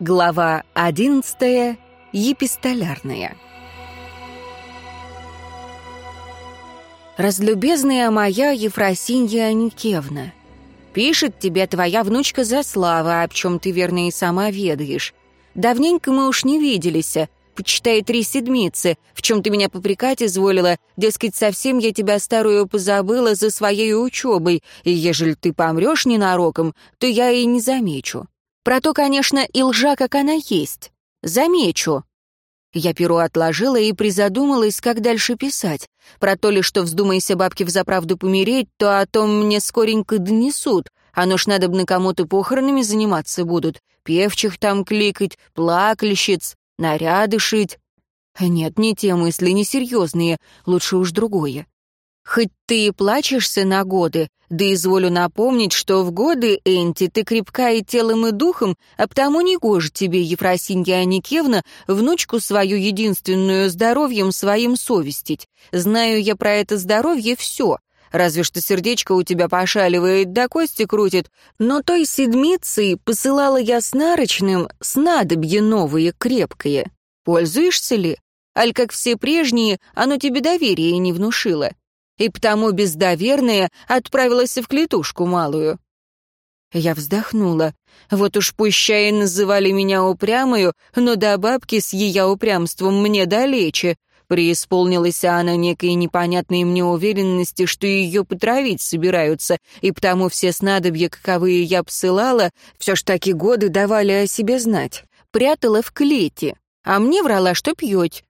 Глава одиннадцатая. Епистолярная. «Разлюбезная моя Ефросинья Аникевна, пишет тебе твоя внучка Заслава, об чем ты, верно, и сама ведаешь. Давненько мы уж не виделись, почитай три седмицы, в чем ты меня попрекать изволила, дескать, совсем я тебя старую позабыла за своей учебой, и ежели ты помрешь ненароком, то я и не замечу. Про то, конечно, и лжа, как она есть. Замечу. Я перо отложила и призадумалась, как дальше писать. Про то ли, что вздумайся бабке взаправду помереть, то о том мне скоренько донесут. Оно ж надо бы кому-то похоронами заниматься будут. Певчих там кликать, плакальщиц, наряды шить. Нет, не те мысли, не серьезные, лучше уж другое. Хоть ты и плачешься на годы, да изволю напомнить, что в годы, Энти, ты крепка и телом, и духом, а потому не гоже тебе, Ефросинья Аникевна, внучку свою единственную здоровьем своим совестить. Знаю я про это здоровье все, разве что сердечко у тебя пошаливает, да кости крутит, но той седмицей посылала я с нарочным снадобье новые, крепкое. Пользуешься ли? Аль, как все прежние, оно тебе доверия не внушило и потому бездоверная отправилась в клетушку малую. Я вздохнула. Вот уж пущай называли меня упрямою, но до бабки с ее упрямством мне далече. Преисполнилась она некой непонятной мне уверенности, что ее потравить собираются, и потому все снадобья, каковые я посылала, все ж таки годы давали о себе знать. Прятала в клете, а мне врала, что пьете.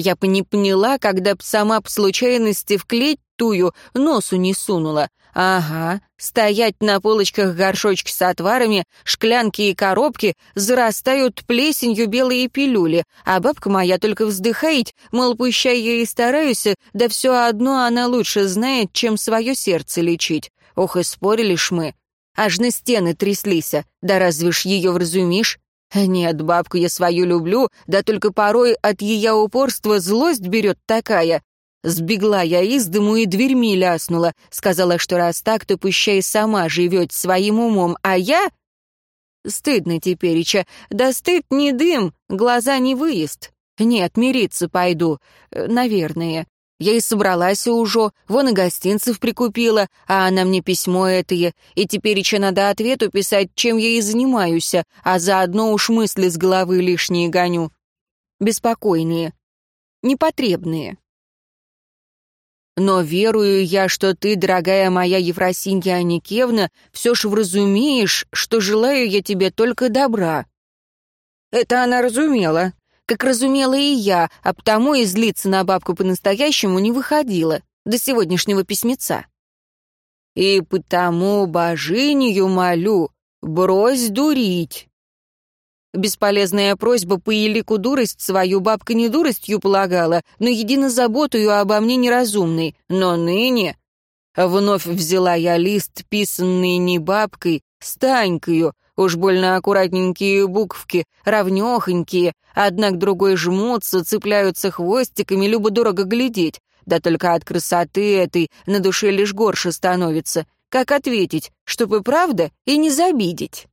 Я бы не поняла, когда б сама по случайности в клеть тую носу не сунула. Ага, стоять на полочках горшочки с отварами, шклянки и коробки, зарастают плесенью белые пилюли, а бабка моя только вздыхает, мол, пущай я и стараюсь, да все одно она лучше знает, чем свое сердце лечить. Ох, и спорили ж мы. Аж на стены тряслись, да разве ж ее вразумишь? Нет, бабку я свою люблю, да только порой от ее упорства злость берет такая. Сбегла я из дому и дверьми ляснула. Сказала, что раз так, то пущай сама живет своим умом, а я... Стыдно тепереча. Да стыд не дым, глаза не выезд. Нет, мириться пойду. Э, наверное. Я и собралась уже, вон и гостинцев прикупила, а она мне письмо этое, и теперь еще надо ответу писать, чем я и занимаюсь, а заодно уж мысли с головы лишние гоню. Беспокойные, непотребные. Но верую я, что ты, дорогая моя Ефросинья Аникевна, все ж вразумеешь, что желаю я тебе только добра. Это она разумела, как разумела и я, а потому и злиться на бабку по-настоящему не выходила до сегодняшнего письмеца. И потому божинью молю, брось дурить. Бесполезная просьба по елику дурость свою бабка не дуростью полагала, но едино заботою обо мне неразумной. Но ныне вновь взяла я лист, писанный не бабкой, станькою, Уж больно аккуратненькие буквки, равнёхонькие, одна к другой жмутся, цепляются хвостиками, любо-дорого глядеть. Да только от красоты этой на душе лишь горше становится. Как ответить, чтобы правда и не забидеть?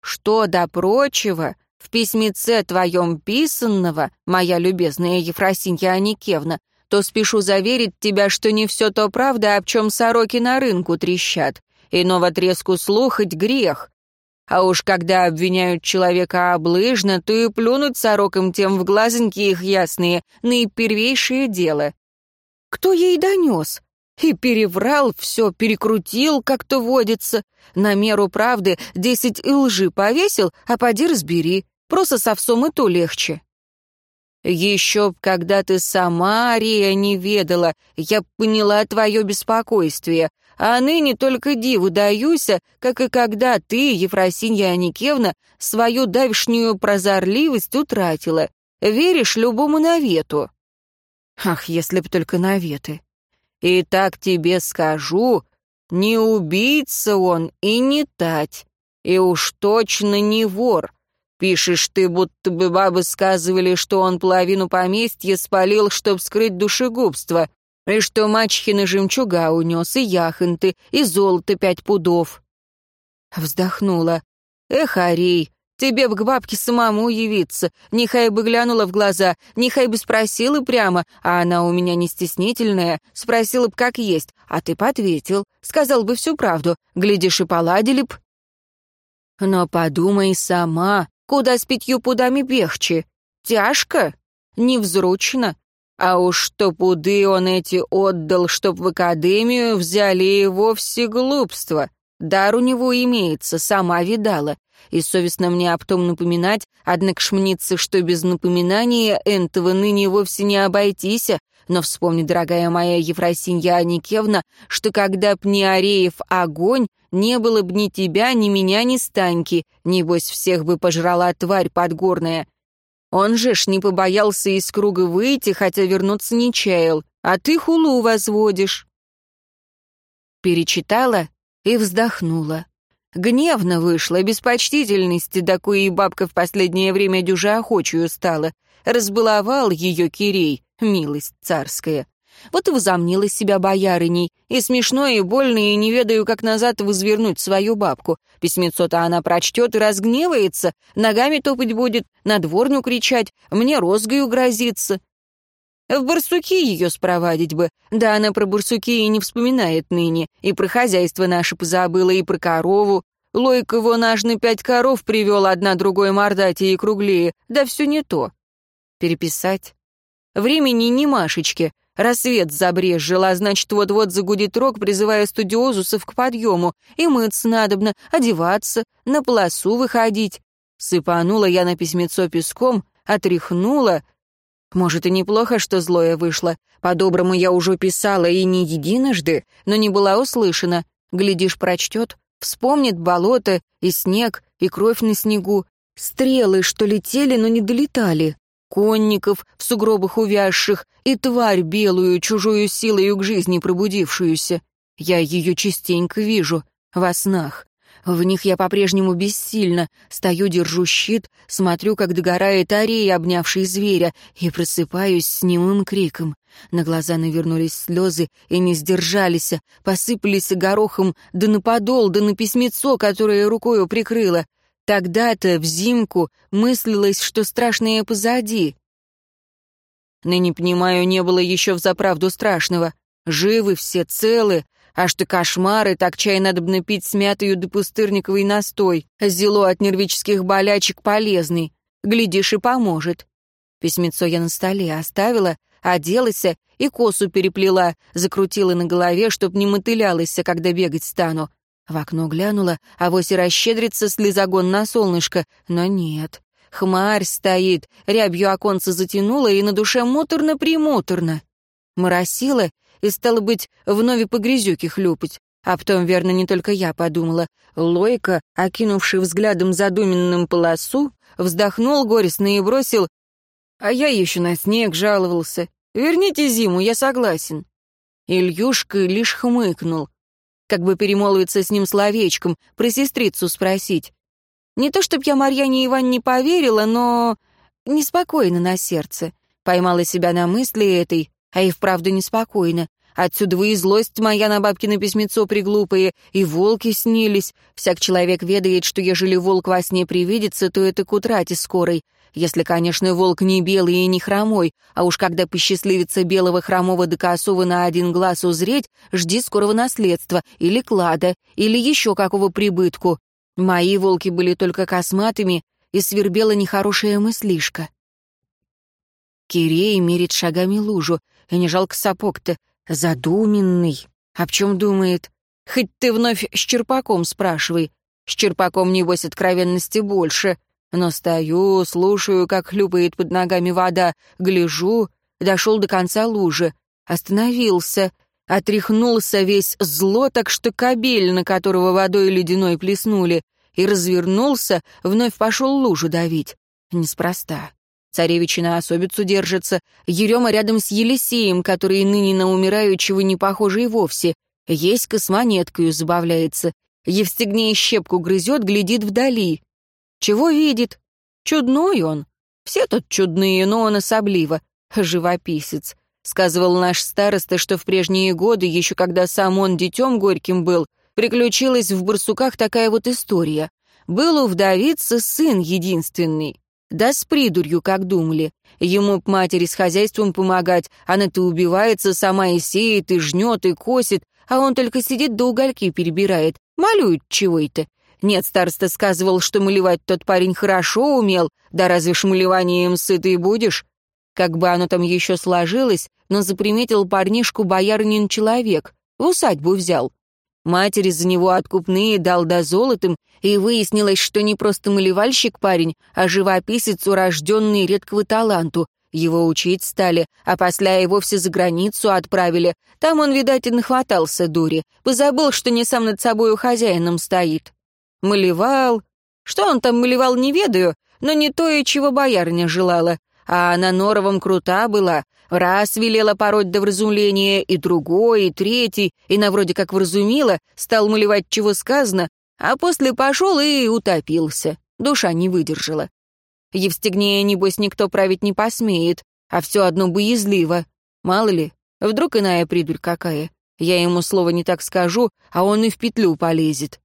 Что до прочего, в письмеце твоем писанного, моя любезная Ефросинья Аникевна, то спешу заверить тебя, что не все то правда, об чем сороки на рынку трещат. Иного треску слухать грех. А уж когда обвиняют человека облыжно, то и плюнуть сорокам тем в глазоньки их ясные, наипервейшее дело. Кто ей донес? И переврал все, перекрутил, как-то водится. На меру правды десять и лжи повесил, а поди разбери. Просто с и то легче. Еще б, когда ты сама, Ария, не ведала, я поняла твое беспокойствие, а ныне только диву даюся, как и когда ты, Ефросинья Аникевна, свою давешнюю прозорливость утратила. Веришь любому навету? Ах, если б только наветы. И так тебе скажу, не убийца он и не тать, и уж точно не вор. Пишешь ты, будто бы бабы сказывали, что он половину поместья спалил, чтоб скрыть душегубство и что мачхины жемчуга унес, и яхонты, и золото пять пудов. Вздохнула. Эх, Арей, тебе б к бабке самому явиться. Нехай бы глянула в глаза, нехай бы спросила прямо, а она у меня не стеснительная, спросила б как есть, а ты б ответил, сказал бы всю правду, глядишь и поладили б. Но подумай сама, куда с пятью пудами бегче? Тяжко? Невзручно? А уж что пуды он эти отдал, чтоб в академию взяли и вовсе глупство. Дар у него имеется, сама видала. И совестно мне об том напоминать, однако шмнится, что без напоминания этого ныне вовсе не обойтись, но вспомни, дорогая моя Ефросинья Аникевна, что когда б не Ареев огонь, не было б ни тебя, ни меня, ни Станьки, небось всех бы пожрала тварь подгорная. Он же ж не побоялся из круга выйти, хотя вернуться не чаял, а ты хулу возводишь. Перечитала и вздохнула. Гневно вышла, без почтительности, и бабка в последнее время дюже охочую стала. Разбаловал ее Кирей, милость царская. Вот и возомнила себя боярыней. И смешно, и больно, и не ведаю, как назад возвернуть свою бабку. Письмецо-то она прочтет и разгневается, ногами топать будет, на дворню кричать, мне розгою грозится. В барсуки ее спровадить бы. Да она про барсуки и не вспоминает ныне. И про хозяйство наше позабыла, и про корову. Лойк его наш на пять коров привел, одна другой мордатее и круглее. Да все не то. Переписать. Времени не Машечке. Рассвет забрезжил, а значит, вот-вот загудит рог, призывая студиозусов к подъему. И мыться надобно, одеваться, на полосу выходить. Сыпанула я на письмецо песком, отряхнула. Может, и неплохо, что злое вышло. По-доброму я уже писала и не единожды, но не была услышана. Глядишь, прочтет, вспомнит болото и снег, и кровь на снегу. Стрелы, что летели, но не долетали конников в сугробах увязших и тварь белую, чужую силою к жизни пробудившуюся. Я ее частенько вижу, во снах. В них я по-прежнему бессильна, стою, держу щит, смотрю, как догорает арей, обнявший зверя, и просыпаюсь с немым криком. На глаза навернулись слезы и не сдержались, посыпались горохом да на подол, да на письмецо, которое рукою прикрыла. Тогда-то, в зимку, мыслилось, что страшное позади. Ныне, понимаю, не было еще взаправду страшного. Живы все, целы, а что кошмары, так чай надо бы напить смятую да пустырниковый настой. Зело от нервических болячек полезный. Глядишь, и поможет. Письмецо я на столе оставила, оделась и косу переплела, закрутила на голове, чтоб не мотылялась, когда бегать стану. В окно глянула, а вось и расщедрится слезогон на солнышко, но нет. Хмарь стоит, рябью оконца затянула, и на душе муторно-примуторно. Моросила, и, стало быть, вновь по грязюке хлюпать. А потом, верно, не только я подумала. Лойка, окинувший взглядом задуменным полосу, вздохнул горестно и бросил. А я еще на снег жаловался. Верните зиму, я согласен. Ильюшка лишь хмыкнул как бы перемолвиться с ним словечком, про сестрицу спросить. Не то чтоб я Марьяне Ивановне поверила, но неспокойно на сердце. Поймала себя на мысли этой, а и вправду неспокойно. Отсюда и злость моя на бабкино письмецо приглупые, и волки снились. Всяк человек ведает, что ежели волк во сне привидится, то это к утрате скорой. Если, конечно, волк не белый и не хромой, а уж когда посчастливится белого хромого до косого на один глаз узреть, жди скорого наследства, или клада, или еще какого прибытку. Мои волки были только косматыми, и свербела нехорошая мыслишка. Кирей мерит шагами лужу, и не жалко сапог-то, задуменный. Об чем думает? Хоть ты вновь с черпаком спрашивай. С черпаком, небось, откровенности больше. Но стою, слушаю, как хлюпает под ногами вода, гляжу, дошел до конца лужи, остановился, отряхнулся весь зло, так что кабель, на которого водой ледяной плеснули, и развернулся, вновь пошел лужу давить. Неспроста. Царевичи на особицу держится, Ерема рядом с Елисеем, который ныне на умирающего не похожий вовсе. Есть космонеткою забавляется. Евстигней щепку грызет, глядит вдали. Чего видит? Чудной он. Все тут чудные, но он особливо. Живописец. Сказывал наш староста, что в прежние годы, еще когда сам он детем горьким был, приключилась в барсуках такая вот история. Был у вдовицы сын единственный. Да с придурью, как думали. Ему б матери с хозяйством помогать, она-то убивается, сама и сеет, и жнет, и косит, а он только сидит да угольки перебирает. Малюет чего это. Нет, староста сказывал, что малевать тот парень хорошо умел, да разве ж малеванием сытый будешь? Как бы оно там еще сложилось, но заприметил парнишку боярнин человек, в усадьбу взял. Матери за него откупные дал до золотым, и выяснилось, что не просто малевальщик парень, а живописец, урожденный редкого таланту. Его учить стали, а после и вовсе за границу отправили. Там он, видать, и нахватался дури. Позабыл, что не сам над собою хозяином стоит. Малевал. Что он там малевал, не ведаю, но не то и чего боярня желала. А она норовом крута была. Раз велела пороть до вразумления, и другой, и третий, и на вроде как вразумила, стал малевать, чего сказано, а после пошел и утопился. Душа не выдержала. Евстигнея, небось, никто править не посмеет, а все одно боязливо. Мало ли, вдруг иная придурь какая. Я ему слова не так скажу, а он и в петлю полезет.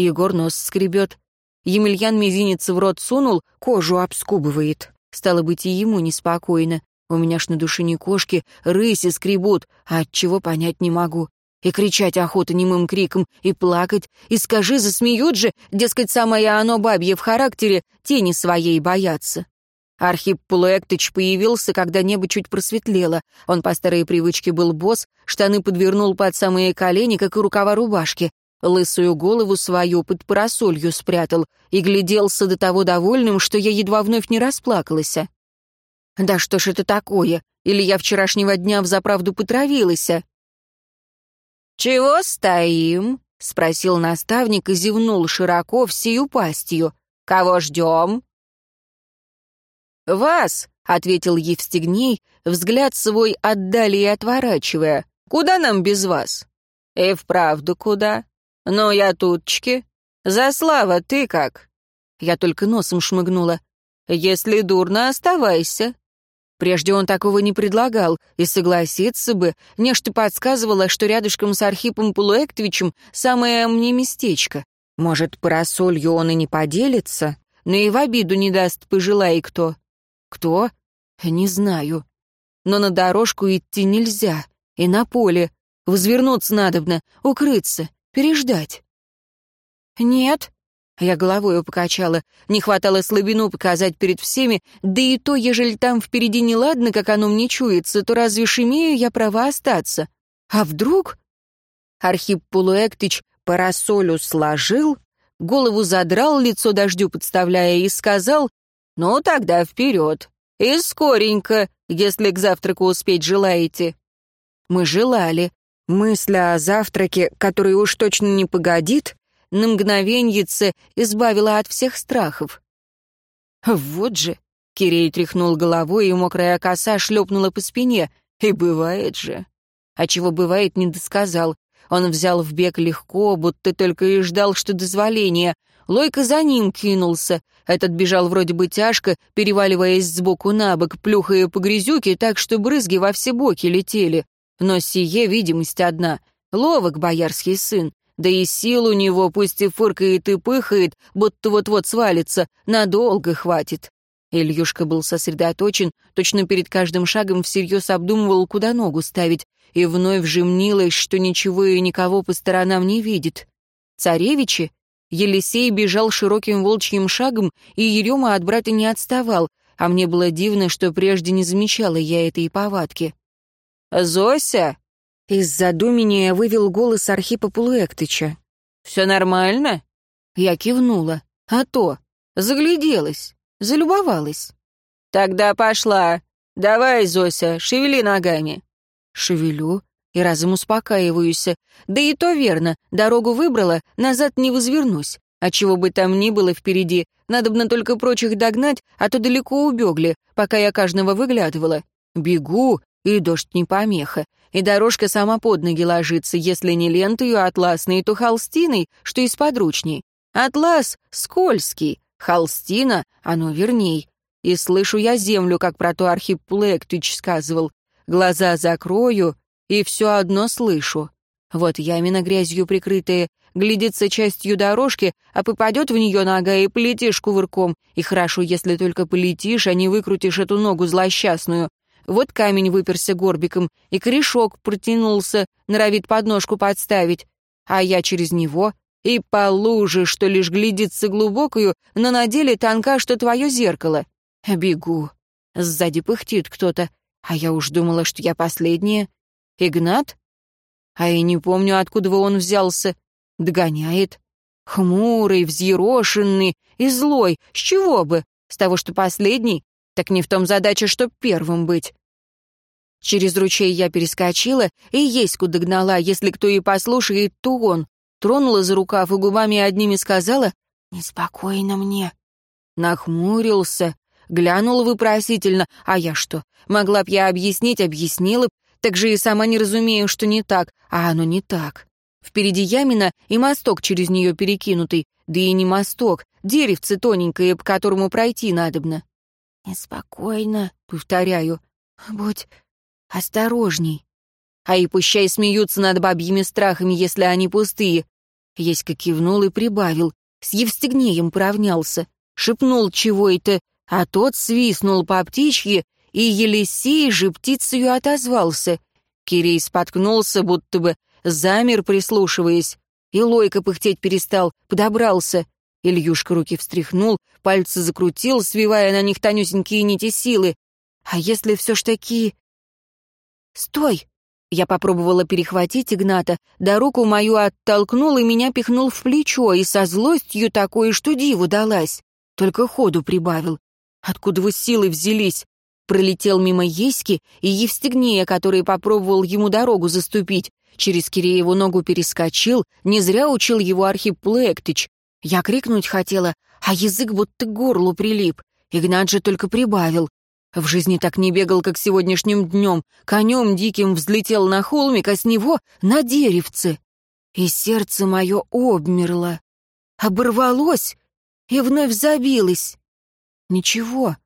Егор нос скребет. Емельян мизинец в рот сунул, кожу обскубывает. Стало быть, и ему неспокойно. У меня ж на душе не кошки, рыси скребут, а от чего понять не могу. И кричать охота немым криком, и плакать, и скажи, засмеют же, дескать, самое оно бабье в характере, тени своей боятся. Архип Пулуэктыч появился, когда небо чуть просветлело. Он по старой привычке был босс, штаны подвернул под самые колени, как и рукава рубашки лысую голову свою под парасолью спрятал и гляделся до того довольным, что я едва вновь не расплакалась. Да что ж это такое? Или я вчерашнего дня взаправду потравилась? «Чего стоим?» — спросил наставник и зевнул широко всею пастью. «Кого ждем?» «Вас», — ответил Евстигней, взгляд свой отдали и отворачивая. «Куда нам без вас?» «И вправду куда?» «Ну, я тутчки. Заслава, ты как?» Я только носом шмыгнула. «Если дурно, оставайся». Прежде он такого не предлагал, и согласиться бы. Нечто подсказывало, что рядышком с Архипом Полуэктовичем самое мне местечко. Может, парасолью он и не поделится, но и в обиду не даст, пожелай кто. Кто? Не знаю. Но на дорожку идти нельзя, и на поле. Возвернуться надобно, укрыться переждать. «Нет», — я головой покачала, не хватало слабину показать перед всеми, да и то, ежели там впереди неладно, как оно мне чуется, то разве ж имею я право остаться? А вдруг? Архип Полуэктыч парасолю сложил, голову задрал, лицо дождю подставляя, и сказал, «Ну, тогда вперед, и скоренько, если к завтраку успеть желаете». Мы желали, Мысль о завтраке, который уж точно не погодит, на мгновеньице избавила от всех страхов. «Вот же!» — Кирей тряхнул головой, и мокрая коса шлепнула по спине. «И бывает же!» А чего бывает, не досказал. Он взял в бег легко, будто только и ждал, что дозволения. Лойка за ним кинулся. Этот бежал вроде бы тяжко, переваливаясь сбоку на бок, плюхая по грязюке так, что брызги во все боки летели. Но сие видимость одна. Ловок боярский сын, да и сил у него, пусть и фыркает и пыхает, будто вот-вот свалится, надолго хватит. Ильюшка был сосредоточен, точно перед каждым шагом всерьез обдумывал, куда ногу ставить, и вновь же мнилось, что ничего и никого по сторонам не видит. Царевичи? Елисей бежал широким волчьим шагом, и Ерема от брата не отставал, а мне было дивно, что прежде не замечала я этой повадки. «Зося!» Из задумения вывел голос Архипа Полуэктыча. «Все нормально?» Я кивнула. «А то! Загляделась, залюбовалась». «Тогда пошла. Давай, Зося, шевели ногами». Шевелю и разом успокаиваюсь. Да и то верно, дорогу выбрала, назад не возвернусь. А чего бы там ни было впереди, надобно только прочих догнать, а то далеко убегли, пока я каждого выглядывала. Бегу, и дождь не помеха, и дорожка сама под ноги ложится, если не лентою атласной, то холстиной, что из подручней. Атлас скользкий, холстина, оно верней. И слышу я землю, как про то Архип Плектыч сказывал. Глаза закрою, и все одно слышу. Вот ямина грязью прикрытая, глядится частью дорожки, а попадет в нее нога и полетишь кувырком. И хорошо, если только полетишь, а не выкрутишь эту ногу злосчастную. Вот камень выперся горбиком, и корешок протянулся, норовит подножку подставить. А я через него, и по луже, что лишь глядится глубокую, но на деле тонка, что твое зеркало. Бегу. Сзади пыхтит кто-то, а я уж думала, что я последняя. Игнат? А я не помню, откуда он взялся. Догоняет. Хмурый, взъерошенный и злой. С чего бы? С того, что последний? Так не в том задача, чтоб первым быть. Через ручей я перескочила и Еську догнала. Если кто и послушает, то он. Тронула за рукав и губами одними сказала «Неспокойно мне». Нахмурился, глянул вопросительно. А я что? Могла б я объяснить, объяснила б. Так же и сама не разумею, что не так. А оно не так. Впереди ямина и мосток через нее перекинутый. Да и не мосток, деревце тоненькое, по которому пройти надобно. «Неспокойно», — повторяю. «Будь осторожней». А и пущай смеются над бабьими страхами, если они пустые. Еська кивнул и прибавил. С Евстигнеем поравнялся. Шепнул чего это, а тот свистнул по птичье, и Елисей же птицею отозвался. Кирей споткнулся, будто бы замер, прислушиваясь. И Лойка пыхтеть перестал, подобрался. Ильюшка руки встряхнул, пальцы закрутил, свивая на них тонюсенькие нити силы. А если все ж таки... «Стой!» Я попробовала перехватить Игната, да руку мою оттолкнул и меня пихнул в плечо, и со злостью такой, что диву далась. Только ходу прибавил. Откуда вы силы взялись? Пролетел мимо Еськи и Евстигнея, который попробовал ему дорогу заступить. Через Кирееву ногу перескочил, не зря учил его Архип Плектыч. Я крикнуть хотела, а язык будто к горлу прилип. Игнат же только прибавил. В жизни так не бегал, как сегодняшним днем. Конем диким взлетел на холмик, а с него на деревце. И сердце мое обмерло. Оборвалось и вновь забилось. Ничего.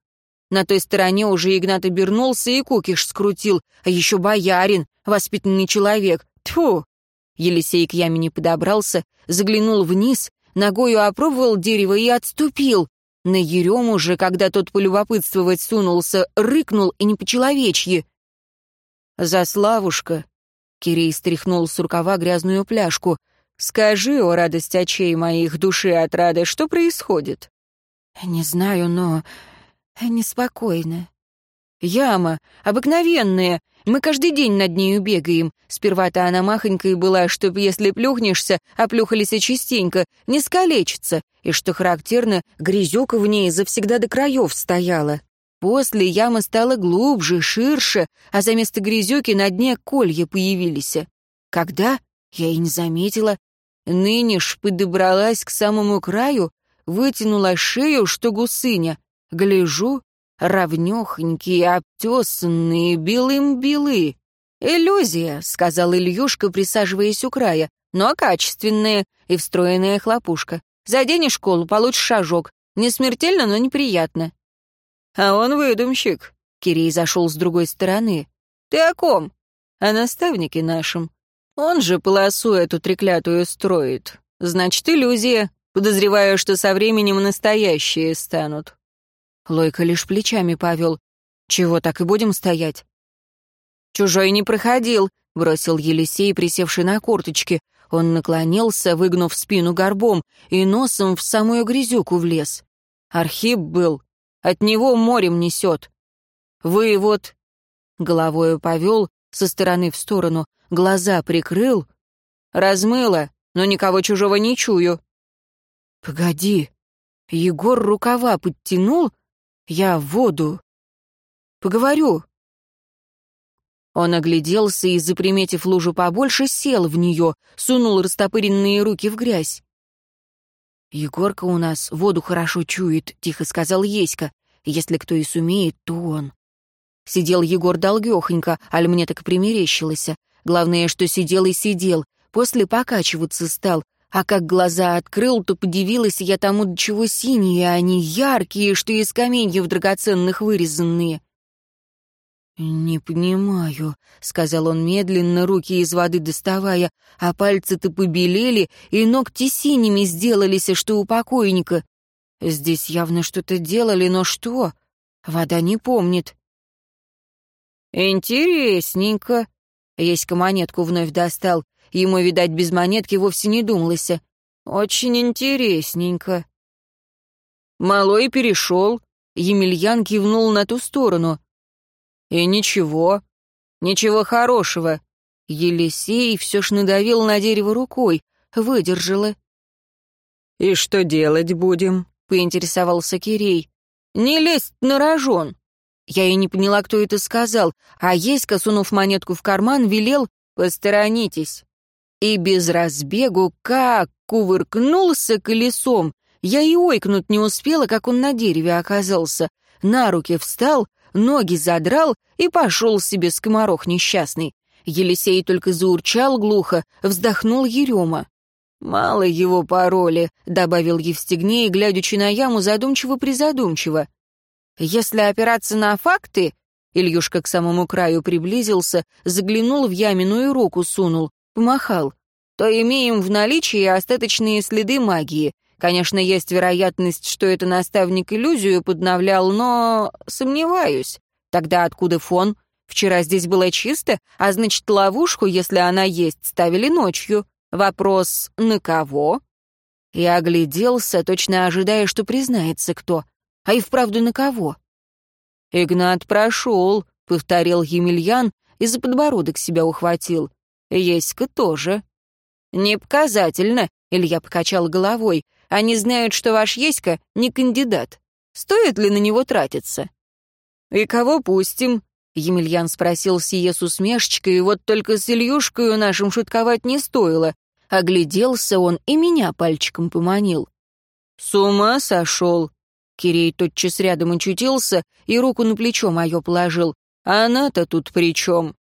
На той стороне уже Игнат обернулся и кукиш скрутил, а еще боярин, воспитанный человек. Тьфу! Елисей к яме не подобрался, заглянул вниз, ногою опробовал дерево и отступил. На Ерему же, когда тот полюбопытствовать сунулся, рыкнул и не по-человечьи. «Заславушка!» — Кирей стряхнул с рукава грязную пляжку. «Скажи, о радость очей моих, души от рады, что происходит?» «Не знаю, но неспокойно. Яма, обыкновенная. Мы каждый день над нею бегаем. Сперва-то она махонькой была, чтоб, если плюхнешься, а плюхались частенько, не скалечится. И, что характерно, грязюка в ней завсегда до краев стояла. После яма стала глубже, ширше, а за место грязюки на дне колья появились. Когда? Я и не заметила. Ныне ж подобралась к самому краю, вытянула шею, что гусыня. Гляжу, равнёхонькие, обтесанные, белым-белы. «Иллюзия», — сказал Ильюшка, присаживаясь у края, «но качественная и встроенная хлопушка. Заденешь школу, получишь шажок. Не смертельно, но неприятно». «А он выдумщик», — Кирей зашел с другой стороны. «Ты о ком?» «О наставнике нашем. Он же полосу эту треклятую строит. Значит, иллюзия. Подозреваю, что со временем настоящие станут». Лойка лишь плечами повел. «Чего так и будем стоять?» «Чужой не проходил», — бросил Елисей, присевший на корточки. Он наклонился, выгнув спину горбом, и носом в самую грязюку влез. Архип был. От него морем несет. Вы вот... Головою повел, со стороны в сторону, глаза прикрыл. Размыло, но никого чужого не чую. «Погоди». Егор рукава подтянул, я в воду. Поговорю. Он огляделся и, заприметив лужу побольше, сел в нее, сунул растопыренные руки в грязь. «Егорка у нас воду хорошо чует», — тихо сказал Еська. «Если кто и сумеет, то он». Сидел Егор долгехонько, аль мне так примерещилось. Главное, что сидел и сидел. После покачиваться стал, а как глаза открыл, то подивилась я тому, до чего синие они, яркие, что из каменьев драгоценных вырезанные. «Не понимаю», — сказал он медленно, руки из воды доставая, а пальцы-то побелели, и ногти синими сделались, что у покойника. Здесь явно что-то делали, но что? Вода не помнит. «Интересненько». Еська монетку вновь достал. Ему, видать, без монетки вовсе не думалось. «Очень интересненько». Малой перешел. Емельян кивнул на ту сторону. И ничего, ничего хорошего. Елисей все ж надавил на дерево рукой, выдержала. «И что делать будем?» — поинтересовался Кирей. «Не лезть на рожон». Я и не поняла, кто это сказал, а Еська, сунув монетку в карман, велел «посторонитесь». И без разбегу как кувыркнулся колесом. Я и ойкнуть не успела, как он на дереве оказался. На руки встал, ноги задрал и пошел себе скоморох несчастный. Елисей только заурчал глухо, вздохнул Ерема. «Мало его пароли», — добавил Евстигней, глядячи на яму задумчиво-призадумчиво. «Если опираться на факты...» Ильюшка к самому краю приблизился, заглянул в ямину и руку сунул, помахал. «То имеем в наличии остаточные следы магии. Конечно, есть вероятность, что это наставник иллюзию подновлял, но сомневаюсь. Тогда откуда фон? Вчера здесь было чисто, а значит, ловушку, если она есть, ставили ночью. Вопрос «на кого?» Я огляделся, точно ожидая, что признается кто. А и вправду на кого? «Игнат прошел», — повторил Емельян и за подбородок себя ухватил. «Еська тоже». «Не показательно», — Илья покачал головой. Они знают, что ваш Еська не кандидат. Стоит ли на него тратиться?» «И кого пустим?» — Емельян спросил сие с усмешечкой, вот только с Ильюшкою нашим шутковать не стоило. Огляделся он и меня пальчиком поманил. «С ума сошел!» Кирей тотчас рядом очутился и руку на плечо мое положил. «А она-то тут при чем?»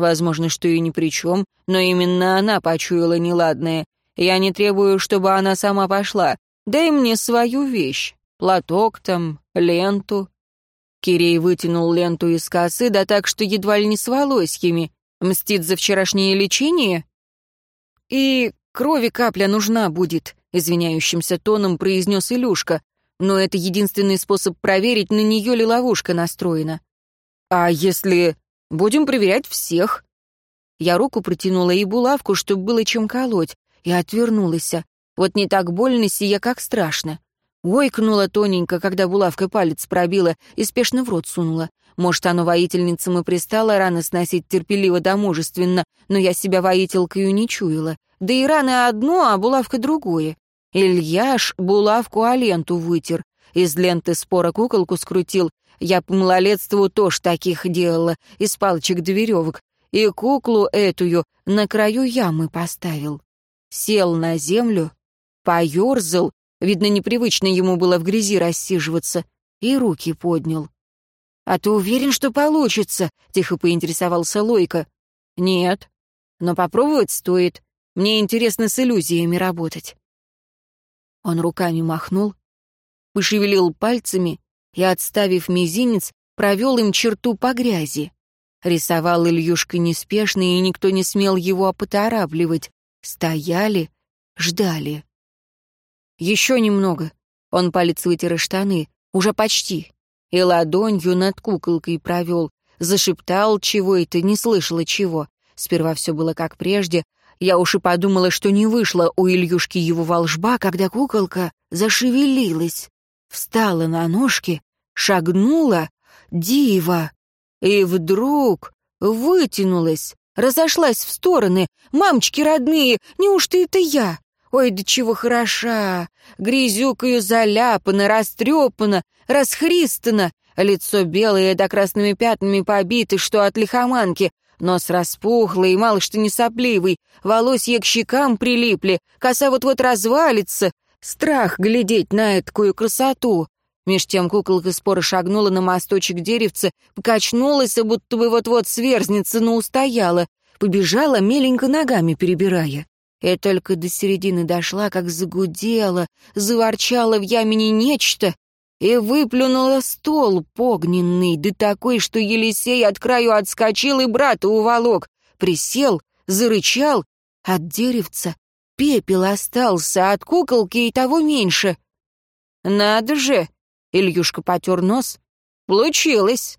Возможно, что и ни при чем, но именно она почуяла неладное. Я не требую, чтобы она сама пошла. Дай мне свою вещь. Платок там, ленту». Кирей вытянул ленту из косы, да так, что едва ли не с волосьями. Мстит за вчерашнее лечение? «И крови капля нужна будет», — извиняющимся тоном произнес Илюшка. «Но это единственный способ проверить, на нее ли ловушка настроена». «А если...» «Будем проверять всех». Я руку протянула и булавку, чтобы было чем колоть и отвернулась. Вот не так больно сия, как страшно. Ойкнула тоненько, когда булавкой палец пробила, и спешно в рот сунула. Может, оно воительницам и пристало рано сносить терпеливо да мужественно, но я себя воителкою не чуяла. Да и раны одно, а булавка другое. Ильяш булавку о ленту вытер. Из ленты спора куколку скрутил. Я по малолетству тоже таких делала, из палочек до веревок. И куклу этую на краю ямы поставил сел на землю, поерзал, видно, непривычно ему было в грязи рассиживаться, и руки поднял. «А ты уверен, что получится?» — тихо поинтересовался Лойка. «Нет, но попробовать стоит. Мне интересно с иллюзиями работать». Он руками махнул, пошевелил пальцами и, отставив мизинец, провел им черту по грязи. Рисовал Ильюшка неспешно, и никто не смел его поторапливать. Стояли, ждали. Еще немного. Он палец вытер штаны. Уже почти. И ладонью над куколкой провел. Зашептал чего это, не слышала чего. Сперва все было как прежде. Я уж и подумала, что не вышло у Ильюшки его волжба, когда куколка зашевелилась. Встала на ножки, шагнула, дива. И вдруг вытянулась, разошлась в стороны. «Мамочки родные, неужто это я? Ой, да чего хороша! Грязюкою заляпана, растрепана, расхристана, лицо белое да красными пятнами побиты, что от лихоманки, нос распухлый, мало что не сопливый, волосья к щекам прилипли, коса вот-вот развалится. Страх глядеть на эткую красоту. Меж тем куколка споро шагнула на мосточек деревца, покачнулась, будто бы вот-вот сверзнется, но устояла, побежала, меленько ногами перебирая. И только до середины дошла, как загудела, заворчала в ямине нечто, и выплюнула стол погненный, да такой, что Елисей от краю отскочил и брата уволок, присел, зарычал, от деревца пепел остался, от куколки и того меньше. «Надо же!» — Ильюшка потер нос. «Получилось!»